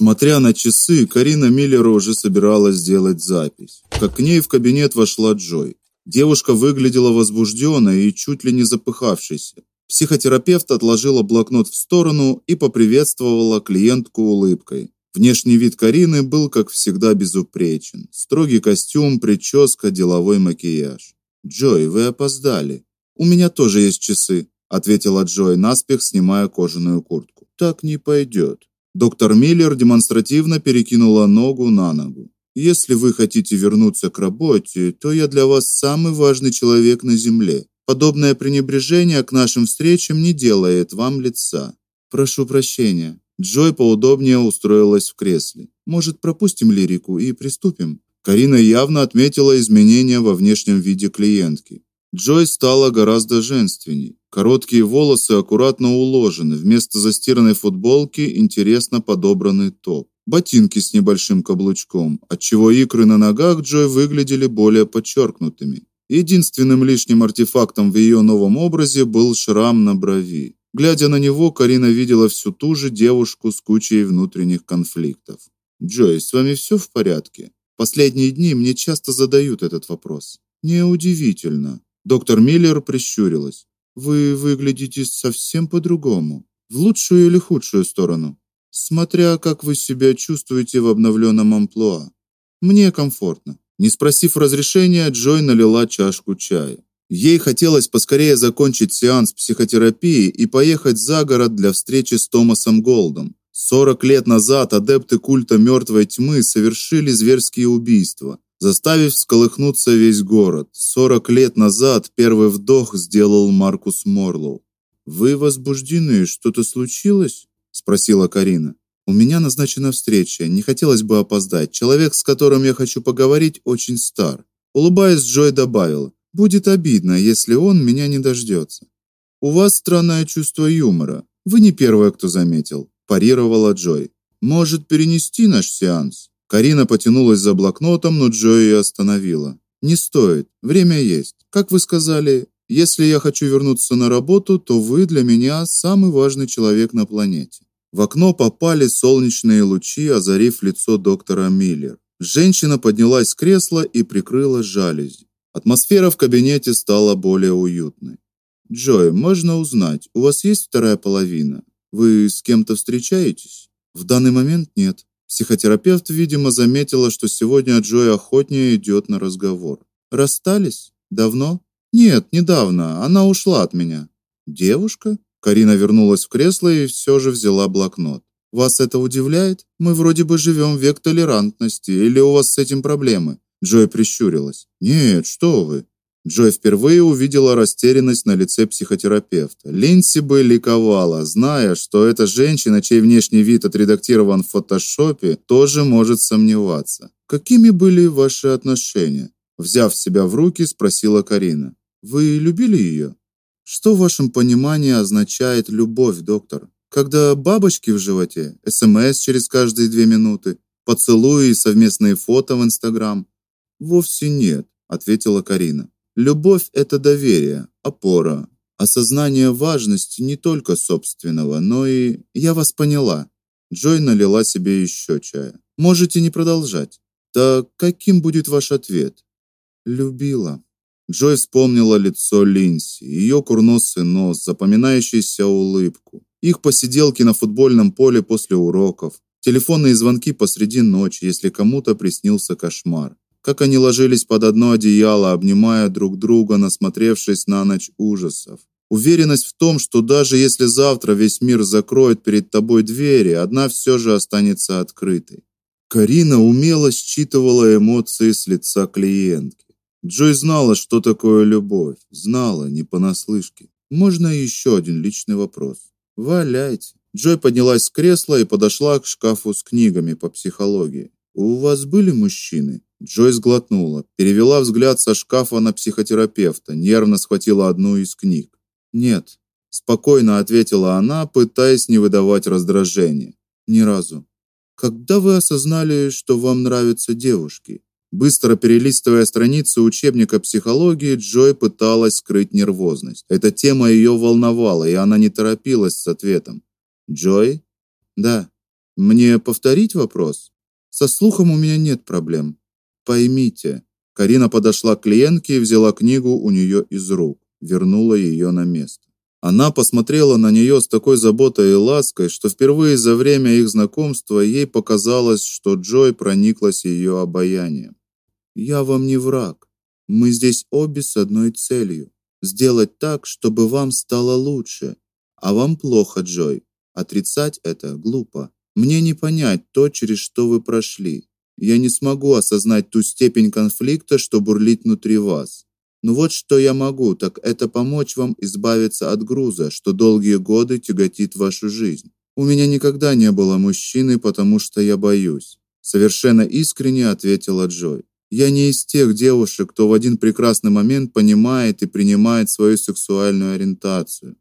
Смотря на часы, Карина Миллер уже собиралась сделать запись. Как к ней в кабинет вошла Джой. Девушка выглядела возбужденной и чуть ли не запыхавшейся. Психотерапевт отложила блокнот в сторону и поприветствовала клиентку улыбкой. Внешний вид Карины был, как всегда, безупречен. Строгий костюм, прическа, деловой макияж. "Джой, вы опоздали. У меня тоже есть часы", ответила Джой, наспех снимая кожаную куртку. "Так не пойдет. Доктор Миллер демонстративно перекинула ногу на ногу. Если вы хотите вернуться к работе, то я для вас самый важный человек на земле. Подобное пренебрежение к нашим встречам не делает вам лица. Прошу прощения. Джой поудобнее устроилась в кресле. Может, пропустим лирику и приступим? Карина явно отметила изменения во внешнем виде клиентки. Джой стала гораздо женственней. Короткие волосы аккуратно уложены, вместо застиранной футболки интересно подобранный топ. Ботинки с небольшим каблучком, отчего икры на ногах Джой выглядели более подчеркнутыми. Единственным лишним артефактом в ее новом образе был шрам на брови. Глядя на него, Карина видела всю ту же девушку с кучей внутренних конфликтов. "Джой, с вами все в порядке?" Последние дни мне часто задают этот вопрос. Неудивительно. Доктор Миллер прищурилась. Вы выглядите совсем по-другому. В лучшую или худшую сторону, смотря как вы себя чувствуете в обновленном амплуа. Мне комфортно. Не спросив разрешения, Джой налила чашку чая. Ей хотелось поскорее закончить сеанс психотерапии и поехать за город для встречи с Томасом Голдом. 40 лет назад адепты культа мертвой тьмы совершили зверские убийства, заставив всколыхнуться весь город. 40 лет назад первый вдох сделал Маркус Морлоу. Вы возбуждены, что-то случилось? спросила Карина. У меня назначена встреча, не хотелось бы опоздать. Человек, с которым я хочу поговорить, очень стар. Улыбаясь, Джой добавила: Будет обидно, если он меня не дождется. У вас странное чувство юмора. Вы не первая, кто заметил, парировала Джой. Может, перенести наш сеанс? Карина потянулась за блокнотом, но Джой ее остановила. Не стоит. Время есть. Как вы сказали, если я хочу вернуться на работу, то вы для меня самый важный человек на планете. В окно попали солнечные лучи, озарив лицо доктора Миллер. Женщина поднялась с кресла и прикрыла жалюзи. Атмосфера в кабинете стала более уютной. Джой, можно узнать, у вас есть вторая половина? Вы с кем-то встречаетесь? В данный момент нет. Психотерапевт, видимо, заметила, что сегодня Джой охотнее идет на разговор. Расстались? Давно? Нет, недавно. Она ушла от меня. Девушка? Карина вернулась в кресло и все же взяла блокнот. Вас это удивляет? Мы вроде бы живем в век толерантности, или у вас с этим проблемы? Джой прищурилась. Нет, что вы? Джой впервые увидела растерянность на лице психотерапевта. Линси бы ликовала, зная, что эта женщина, чей внешний вид отредактирован в фотошопе, тоже может сомневаться. Какими были ваши отношения? Взяв себя в руки, спросила Карина. Вы любили ее? Что в вашем понимании означает любовь, доктор? Когда бабочки в животе, СМС через каждые две минуты, поцелуи и совместные фото в Инстаграм? Вовсе нет, ответила Карина. Любовь это доверие, опора, осознание важности не только собственного, но и я вас поняла. Джой налила себе еще чая. Можете не продолжать. Так каким будет ваш ответ? Любила. Джой вспомнила лицо Линси, ее курносый нос, запоминающуюся улыбку, их посиделки на футбольном поле после уроков, телефонные звонки посреди ночи, если кому-то приснился кошмар как они ложились под одно одеяло, обнимая друг друга, насмотревшись на ночь ужасов. Уверенность в том, что даже если завтра весь мир закроет перед тобой двери, одна все же останется открытой. Карина умело считывала эмоции с лица клиентки. Джой знала, что такое любовь, знала не понаслышке. Можно еще один личный вопрос? Валяйте. Джой поднялась с кресла и подошла к шкафу с книгами по психологии. У вас были мужчины? Джой сглотнула, перевела взгляд со шкафа на психотерапевта, нервно схватила одну из книг. "Нет", спокойно ответила она, пытаясь не выдавать раздражения. "Ни разу. Когда вы осознали, что вам нравятся девушки?" Быстро перелистывая страницы учебника психологии, Джой пыталась скрыть нервозность. Эта тема ее волновала, и она не торопилась с ответом. "Джой?" "Да", Мне повторить вопрос? Со слухом у меня нет проблем. Поймите, Карина подошла к клиентке и взяла книгу у нее из рук, вернула ее на место. Она посмотрела на нее с такой заботой и лаской, что впервые за время их знакомства ей показалось, что Джой прониклась ее обаянием. Я вам не враг. Мы здесь обе с одной целью сделать так, чтобы вам стало лучше. А вам плохо, Джой. Отрицать это глупо. Мне не понять то, через что вы прошли. Я не смогу осознать ту степень конфликта, что бурлит внутри вас. Но вот что я могу, так это помочь вам избавиться от груза, что долгие годы тяготит вашу жизнь. У меня никогда не было мужчины, потому что я боюсь, совершенно искренне ответила Джой. Я не из тех девушек, кто в один прекрасный момент понимает и принимает свою сексуальную ориентацию.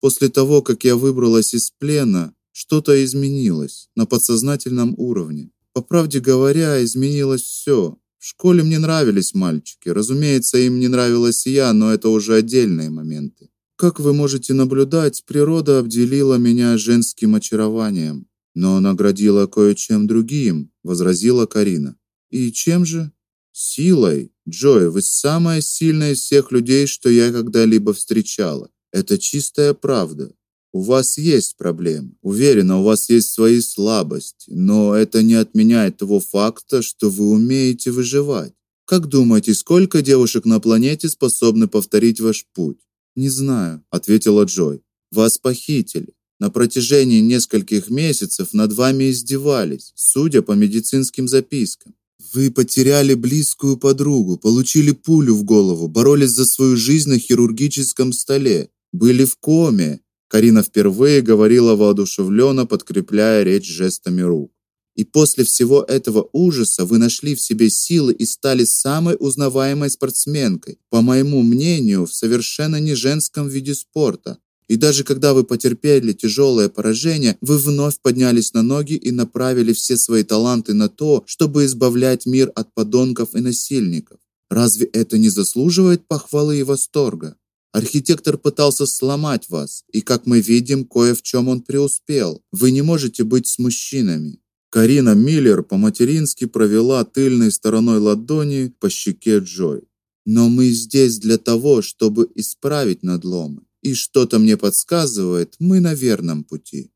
После того, как я выбралась из плена, что-то изменилось на подсознательном уровне. По правде говоря, изменилось все. В школе мне нравились мальчики. Разумеется, им не нравилась я, но это уже отдельные моменты. Как вы можете наблюдать, природа обделила меня женским очарованием, но наградила кое-чем другим, возразила Карина. И чем же? Силой. Джой, вы самая сильная из всех людей, что я когда-либо встречала. Это чистая правда. У вас есть проблемы. Уверена, у вас есть свои слабости, но это не отменяет того факта, что вы умеете выживать. Как думаете, сколько девушек на планете способны повторить ваш путь? Не знаю, ответила Джой. Вас похитили. На протяжении нескольких месяцев над вами издевались, судя по медицинским запискам. Вы потеряли близкую подругу, получили пулю в голову, боролись за свою жизнь на хирургическом столе, были в коме, Карина впервые говорила воодушевленно, подкрепляя речь жестами рук. И после всего этого ужаса вы нашли в себе силы и стали самой узнаваемой спортсменкой, по моему мнению, в совершенно не женском виде спорта. И даже когда вы потерпели тяжелое поражение, вы вновь поднялись на ноги и направили все свои таланты на то, чтобы избавлять мир от подонков и насильников. Разве это не заслуживает похвалы и восторга? Архитектор пытался сломать вас, и как мы видим, кое в чем он преуспел. Вы не можете быть с мужчинами. Карина Миллер по-матерински провела тыльной стороной ладони по щеке Джой. Но мы здесь для того, чтобы исправить надломы. И что-то мне подсказывает, мы на верном пути.